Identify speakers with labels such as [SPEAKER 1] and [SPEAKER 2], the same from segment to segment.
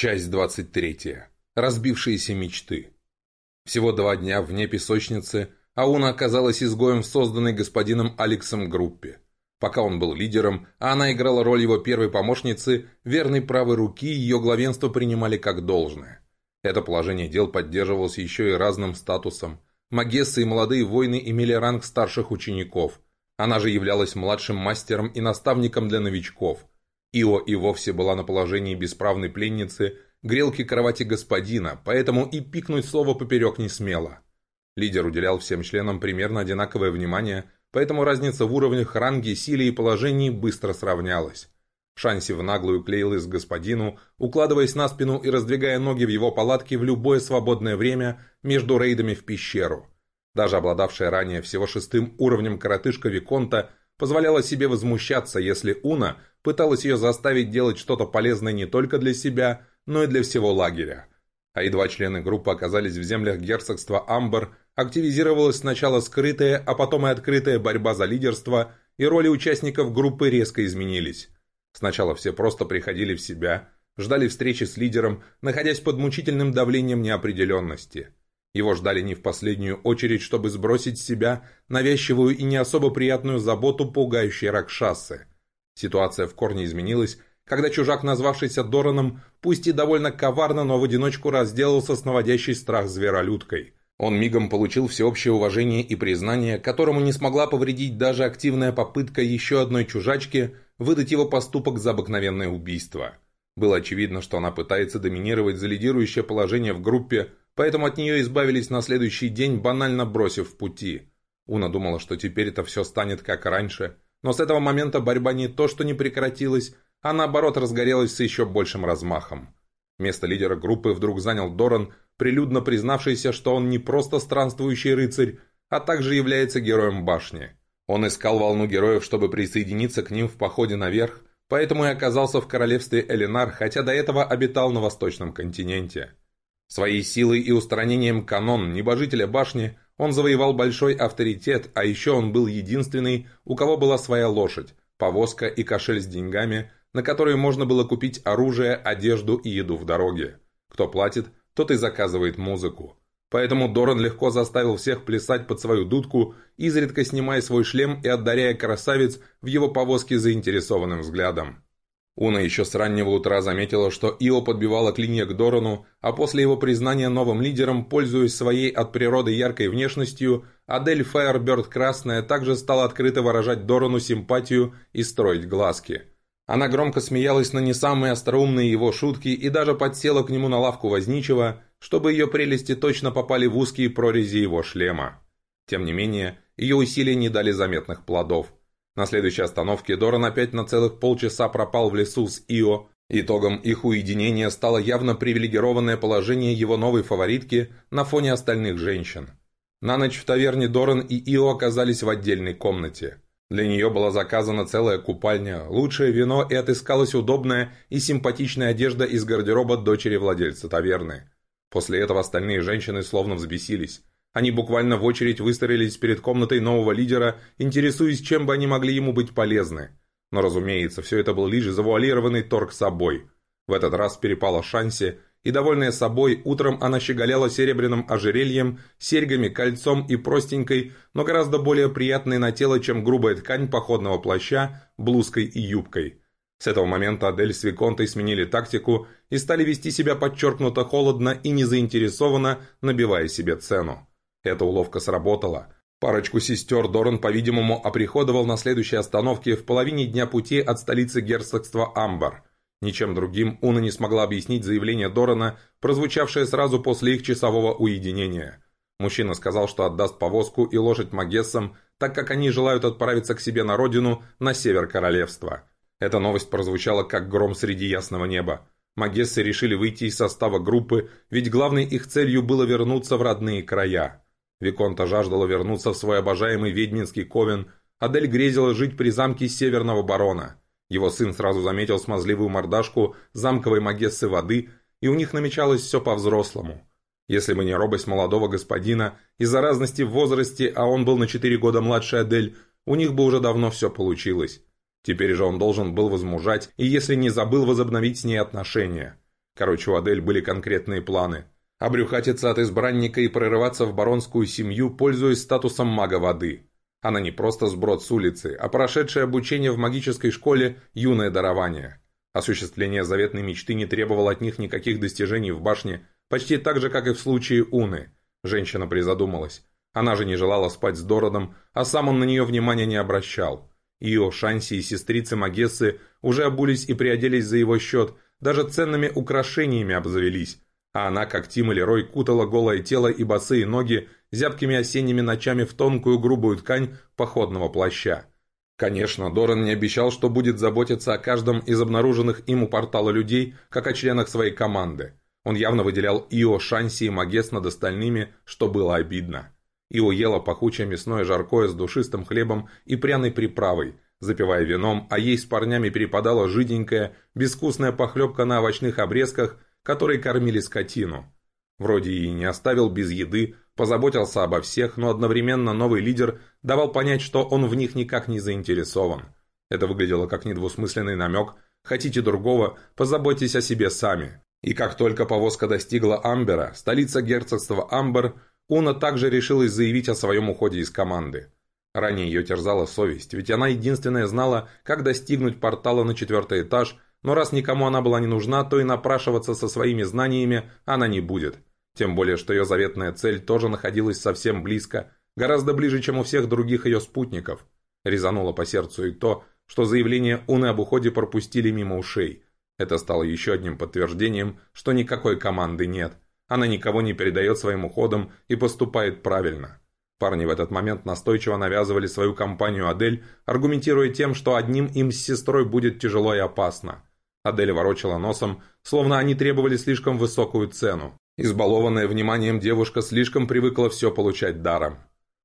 [SPEAKER 1] Часть 23. Разбившиеся мечты. Всего два дня вне песочницы Ауна оказалась изгоем в созданной господином Алексом группе. Пока он был лидером, а она играла роль его первой помощницы, верной правой руки ее главенство принимали как должное. Это положение дел поддерживалось еще и разным статусом. Магессы и молодые воины имели ранг старших учеников. Она же являлась младшим мастером и наставником для новичков – Ио и вовсе была на положении бесправной пленницы, грелки кровати господина, поэтому и пикнуть слово поперек не смела. Лидер уделял всем членам примерно одинаковое внимание, поэтому разница в уровнях, ранге, силе и положении быстро сравнялась. Шанси в наглую клеилась к господину, укладываясь на спину и раздвигая ноги в его палатке в любое свободное время между рейдами в пещеру. Даже обладавшая ранее всего шестым уровнем коротышка Виконта позволяла себе возмущаться, если Уна пыталась ее заставить делать что-то полезное не только для себя, но и для всего лагеря. А едва члены группы оказались в землях герцогства Амбер, активизировалась сначала скрытая, а потом и открытая борьба за лидерство, и роли участников группы резко изменились. Сначала все просто приходили в себя, ждали встречи с лидером, находясь под мучительным давлением неопределенности. Его ждали не в последнюю очередь, чтобы сбросить с себя навязчивую и не особо приятную заботу пугающей Ракшасы – Ситуация в корне изменилась, когда чужак, назвавшийся Дораном, пусть и довольно коварно, но в одиночку разделался с наводящей страх зверолюдкой. Он мигом получил всеобщее уважение и признание, которому не смогла повредить даже активная попытка еще одной чужачки выдать его поступок за обыкновенное убийство. Было очевидно, что она пытается доминировать за лидирующее положение в группе, поэтому от нее избавились на следующий день, банально бросив в пути. Уна думала, что теперь это все станет как раньше – но с этого момента борьба не то что не прекратилась, а наоборот разгорелась с еще большим размахом. Место лидера группы вдруг занял Доран, прилюдно признавшийся, что он не просто странствующий рыцарь, а также является героем башни. Он искал волну героев, чтобы присоединиться к ним в походе наверх, поэтому и оказался в королевстве Элинар, хотя до этого обитал на восточном континенте. Своей силой и устранением канон, небожителя башни, он завоевал большой авторитет, а еще он был единственный, у кого была своя лошадь, повозка и кошель с деньгами, на которые можно было купить оружие, одежду и еду в дороге. Кто платит, тот и заказывает музыку. Поэтому Доран легко заставил всех плясать под свою дудку, изредка снимая свой шлем и отдаряя красавец в его повозке заинтересованным взглядом. Уна еще с раннего утра заметила, что Ио подбивала клинья к Дорану, а после его признания новым лидером, пользуясь своей от природы яркой внешностью, Адель Фаерберт Красная также стала открыто выражать Дорану симпатию и строить глазки. Она громко смеялась на не самые остроумные его шутки и даже подсела к нему на лавку возничего, чтобы ее прелести точно попали в узкие прорези его шлема. Тем не менее, ее усилия не дали заметных плодов. На следующей остановке Доран опять на целых полчаса пропал в лесу с Ио. Итогом их уединения стало явно привилегированное положение его новой фаворитки на фоне остальных женщин. На ночь в таверне Доран и Ио оказались в отдельной комнате. Для нее была заказана целая купальня, лучшее вино и отыскалась удобная и симпатичная одежда из гардероба дочери владельца таверны. После этого остальные женщины словно взбесились. Они буквально в очередь выстроились перед комнатой нового лидера, интересуясь, чем бы они могли ему быть полезны. Но, разумеется, все это был лишь завуалированный торг собой. В этот раз перепала Шанси, и, довольная собой, утром она щеголяла серебряным ожерельем, серьгами, кольцом и простенькой, но гораздо более приятной на тело, чем грубая ткань походного плаща, блузкой и юбкой. С этого момента Адель с Виконтой сменили тактику и стали вести себя подчеркнуто холодно и незаинтересованно, набивая себе цену. Эта уловка сработала. Парочку сестер Доран, по-видимому, оприходовал на следующей остановке в половине дня пути от столицы герцогства Амбар. Ничем другим Уна не смогла объяснить заявление Дорана, прозвучавшее сразу после их часового уединения. Мужчина сказал, что отдаст повозку и лошадь Магессам, так как они желают отправиться к себе на родину, на север королевства. Эта новость прозвучала как гром среди ясного неба. Магессы решили выйти из состава группы, ведь главной их целью было вернуться в родные края. Виконта жаждала вернуться в свой обожаемый ведьминский ковен, Адель грезила жить при замке Северного Барона. Его сын сразу заметил смазливую мордашку замковой магессы воды, и у них намечалось все по-взрослому. Если бы не робость молодого господина, из-за разности в возрасте, а он был на четыре года младше Адель, у них бы уже давно все получилось. Теперь же он должен был возмужать, и если не забыл возобновить с ней отношения. Короче, у Адель были конкретные планы. Обрюхатиться от избранника и прорываться в баронскую семью, пользуясь статусом мага воды. Она не просто сброд с улицы, а прошедшее обучение в магической школе юное дарование. Осуществление заветной мечты не требовало от них никаких достижений в башне, почти так же, как и в случае Уны. Женщина призадумалась. Она же не желала спать с Дородом, а сам он на нее внимания не обращал. Ио, Шанси и сестрицы Магессы уже обулись и приоделись за его счет, даже ценными украшениями обзавелись. А она, как Тим или Рой, кутала голое тело и босые ноги зябкими осенними ночами в тонкую грубую ткань походного плаща. Конечно, Доран не обещал, что будет заботиться о каждом из обнаруженных им у портала людей, как о членах своей команды. Он явно выделял Ио, Шанси и Магес над остальными, что было обидно. Ио ела пахучее мясное жаркое с душистым хлебом и пряной приправой, запивая вином, а ей с парнями перепадала жиденькая, безвкусная похлебка на овощных обрезках, которые кормили скотину. Вроде и не оставил без еды, позаботился обо всех, но одновременно новый лидер давал понять, что он в них никак не заинтересован. Это выглядело как недвусмысленный намек «хотите другого, позаботьтесь о себе сами». И как только повозка достигла Амбера, столица герцогства Амбер, Уна также решилась заявить о своем уходе из команды. Ранее ее терзала совесть, ведь она единственная знала, как достигнуть портала на четвертый этаж, но раз никому она была не нужна, то и напрашиваться со своими знаниями она не будет. Тем более, что ее заветная цель тоже находилась совсем близко, гораздо ближе, чем у всех других ее спутников. Резануло по сердцу и то, что заявление Уны об уходе пропустили мимо ушей. Это стало еще одним подтверждением, что никакой команды нет. Она никого не передает своим уходам и поступает правильно. Парни в этот момент настойчиво навязывали свою компанию Адель, аргументируя тем, что одним им с сестрой будет тяжело и опасно. Адель ворочала носом, словно они требовали слишком высокую цену. Избалованная вниманием девушка слишком привыкла все получать даром.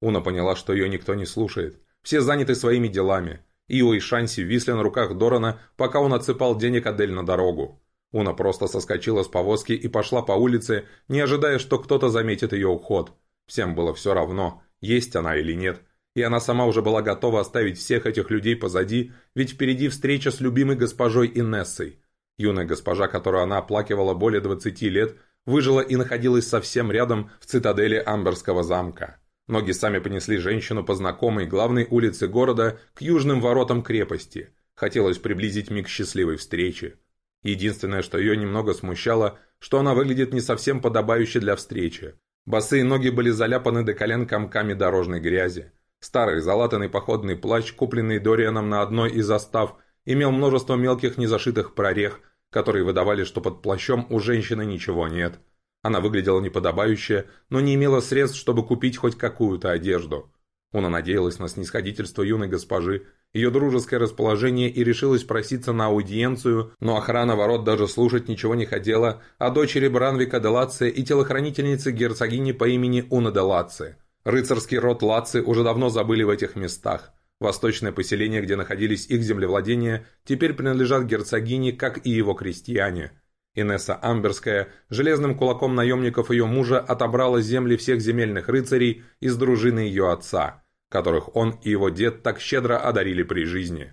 [SPEAKER 1] Уна поняла, что ее никто не слушает. Все заняты своими делами. Ио и Шанси висли на руках Дорана, пока он отсыпал денег Адель на дорогу. Уна просто соскочила с повозки и пошла по улице, не ожидая, что кто-то заметит ее уход. Всем было все равно, есть она или нет. И она сама уже была готова оставить всех этих людей позади, ведь впереди встреча с любимой госпожой Инессой. Юная госпожа, которую она оплакивала более 20 лет, выжила и находилась совсем рядом в цитадели Амберского замка. Ноги сами понесли женщину по знакомой главной улице города к южным воротам крепости. Хотелось приблизить миг счастливой встречи. Единственное, что ее немного смущало, что она выглядит не совсем подобающе для встречи. Босые ноги были заляпаны до колен комками дорожной грязи. Старый залатанный походный плащ, купленный Дорианом на одной из застав, имел множество мелких незашитых прорех, которые выдавали, что под плащом у женщины ничего нет. Она выглядела неподобающе, но не имела средств, чтобы купить хоть какую-то одежду. Она надеялась на снисходительство юной госпожи, ее дружеское расположение и решилась проситься на аудиенцию, но охрана ворот даже слушать ничего не хотела о дочери Бранвика де Лаци и телохранительнице герцогини по имени Уна де Лаци. Рыцарский род Лаци уже давно забыли в этих местах. Восточное поселение, где находились их землевладения, теперь принадлежат герцогине, как и его крестьяне. Инесса Амберская железным кулаком наемников ее мужа отобрала земли всех земельных рыцарей из дружины ее отца, которых он и его дед так щедро одарили при жизни.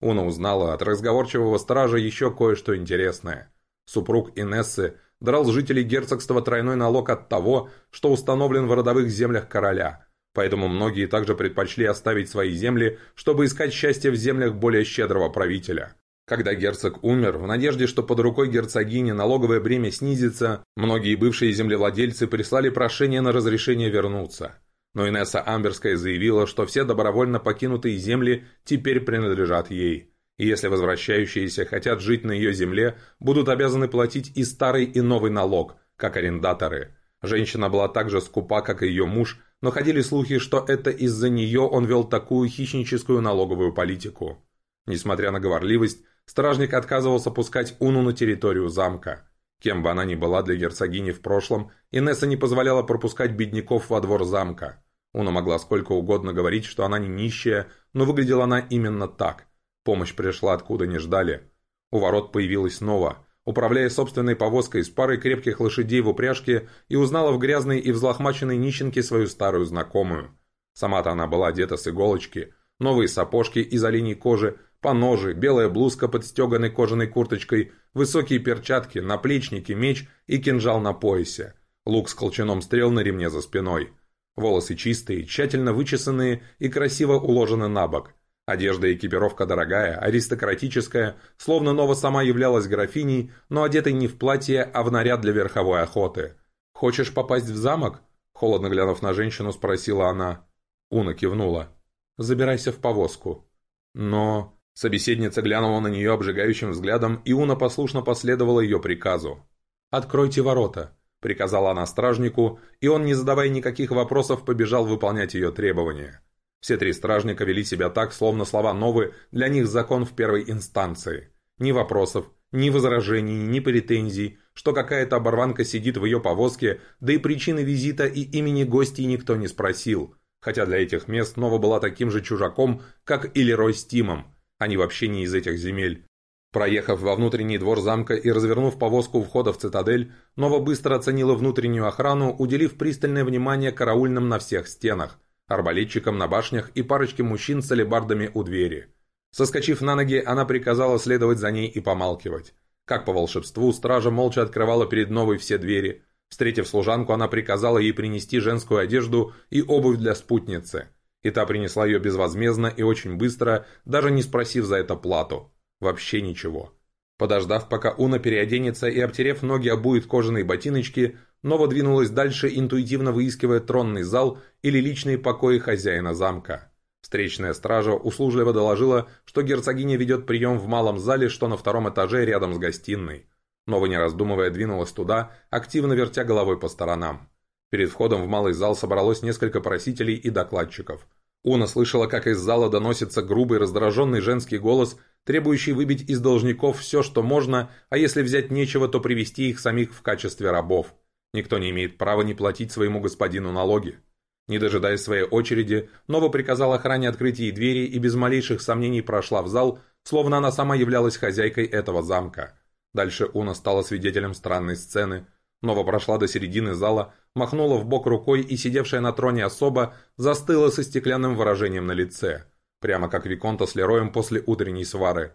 [SPEAKER 1] Уна узнала от разговорчивого стража еще кое-что интересное. Супруг Инессы драл жителей герцогства тройной налог от того, что установлен в родовых землях короля – Поэтому многие также предпочли оставить свои земли, чтобы искать счастье в землях более щедрого правителя. Когда герцог умер, в надежде, что под рукой герцогини налоговое бремя снизится, многие бывшие землевладельцы прислали прошение на разрешение вернуться. Но Инесса Амберская заявила, что все добровольно покинутые земли теперь принадлежат ей. И если возвращающиеся хотят жить на ее земле, будут обязаны платить и старый, и новый налог, как арендаторы. Женщина была так же скупа, как и ее муж, но ходили слухи, что это из-за нее он вел такую хищническую налоговую политику. Несмотря на говорливость, стражник отказывался пускать Уну на территорию замка. Кем бы она ни была для герцогини в прошлом, Инесса не позволяла пропускать бедняков во двор замка. Уна могла сколько угодно говорить, что она не нищая, но выглядела она именно так. Помощь пришла откуда не ждали. У ворот появилась снова управляя собственной повозкой с парой крепких лошадей в упряжке и узнала в грязной и взлохмаченной нищенке свою старую знакомую. Сама-то она была одета с иголочки, новые сапожки из оленей кожи, поножи, белая блузка под стеганой кожаной курточкой, высокие перчатки, наплечники, меч и кинжал на поясе, лук с колчаном стрел на ремне за спиной. Волосы чистые, тщательно вычесанные и красиво уложены на бок. Одежда и экипировка дорогая, аристократическая, словно Нова сама являлась графиней, но одетой не в платье, а в наряд для верховой охоты. «Хочешь попасть в замок?» Холодно глянув на женщину, спросила она. Уна кивнула. «Забирайся в повозку». «Но...» Собеседница глянула на нее обжигающим взглядом, и Уна послушно последовала ее приказу. «Откройте ворота», — приказала она стражнику, и он, не задавая никаких вопросов, побежал выполнять ее требования. Все три стражника вели себя так, словно слова новые для них закон в первой инстанции. Ни вопросов, ни возражений, ни претензий, что какая-то оборванка сидит в ее повозке, да и причины визита и имени гостей никто не спросил. Хотя для этих мест Нова была таким же чужаком, как и Лерой с Тимом. Они вообще не из этих земель. Проехав во внутренний двор замка и развернув повозку входа в цитадель, Нова быстро оценила внутреннюю охрану, уделив пристальное внимание караульным на всех стенах, арбалетчикам на башнях и парочке мужчин с алебардами у двери. Соскочив на ноги, она приказала следовать за ней и помалкивать. Как по волшебству, стража молча открывала перед Новой все двери. Встретив служанку, она приказала ей принести женскую одежду и обувь для спутницы. И та принесла ее безвозмездно и очень быстро, даже не спросив за это плату. Вообще ничего. Подождав, пока Уна переоденется и, обтерев ноги, обует кожаные ботиночки, Нова двинулась дальше, интуитивно выискивая тронный зал или личные покои хозяина замка. Встречная стража услужливо доложила, что герцогиня ведет прием в малом зале, что на втором этаже рядом с гостиной. Нова, не раздумывая, двинулась туда, активно вертя головой по сторонам. Перед входом в малый зал собралось несколько просителей и докладчиков. Уна слышала, как из зала доносится грубый раздраженный женский голос, требующий выбить из должников все, что можно, а если взять нечего, то привести их самих в качестве рабов. Никто не имеет права не платить своему господину налоги. Не дожидаясь своей очереди, Нова приказала охране открыть ей двери и без малейших сомнений прошла в зал, словно она сама являлась хозяйкой этого замка. Дальше Уна стала свидетелем странной сцены. Нова прошла до середины зала, махнула в бок рукой и сидевшая на троне особа застыла со стеклянным выражением на лице – прямо как Виконта с Лероем после утренней свары.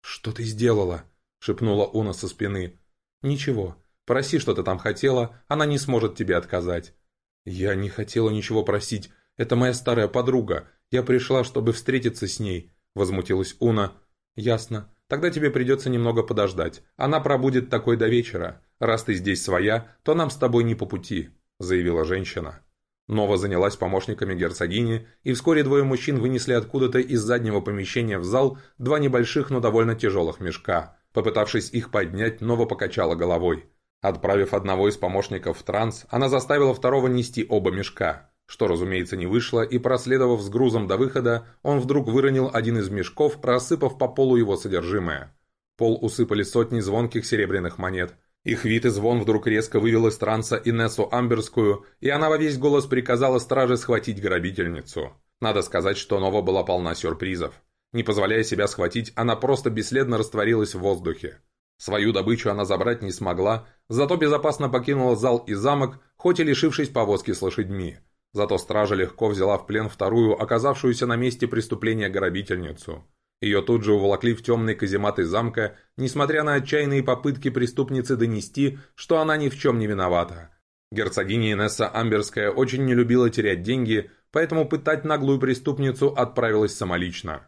[SPEAKER 1] «Что ты сделала?» — шепнула Уна со спины. «Ничего. Проси, что ты там хотела, она не сможет тебе отказать». «Я не хотела ничего просить. Это моя старая подруга. Я пришла, чтобы встретиться с ней», — возмутилась Уна. «Ясно. Тогда тебе придется немного подождать. Она пробудет такой до вечера. Раз ты здесь своя, то нам с тобой не по пути», — заявила женщина. Нова занялась помощниками герцогини, и вскоре двое мужчин вынесли откуда-то из заднего помещения в зал два небольших, но довольно тяжелых мешка. Попытавшись их поднять, Нова покачала головой. Отправив одного из помощников в транс, она заставила второго нести оба мешка. Что, разумеется, не вышло, и проследовав с грузом до выхода, он вдруг выронил один из мешков, рассыпав по полу его содержимое. Пол усыпали сотни звонких серебряных монет. Их вид и звон вдруг резко вывел из транса Инессу Амберскую, и она во весь голос приказала страже схватить грабительницу. Надо сказать, что Нова была полна сюрпризов. Не позволяя себя схватить, она просто бесследно растворилась в воздухе. Свою добычу она забрать не смогла, зато безопасно покинула зал и замок, хоть и лишившись повозки с лошадьми. Зато стража легко взяла в плен вторую, оказавшуюся на месте преступления грабительницу. Ее тут же уволокли в темный казематы замка, несмотря на отчаянные попытки преступницы донести, что она ни в чем не виновата. Герцогиня Инесса Амберская очень не любила терять деньги, поэтому пытать наглую преступницу отправилась самолично.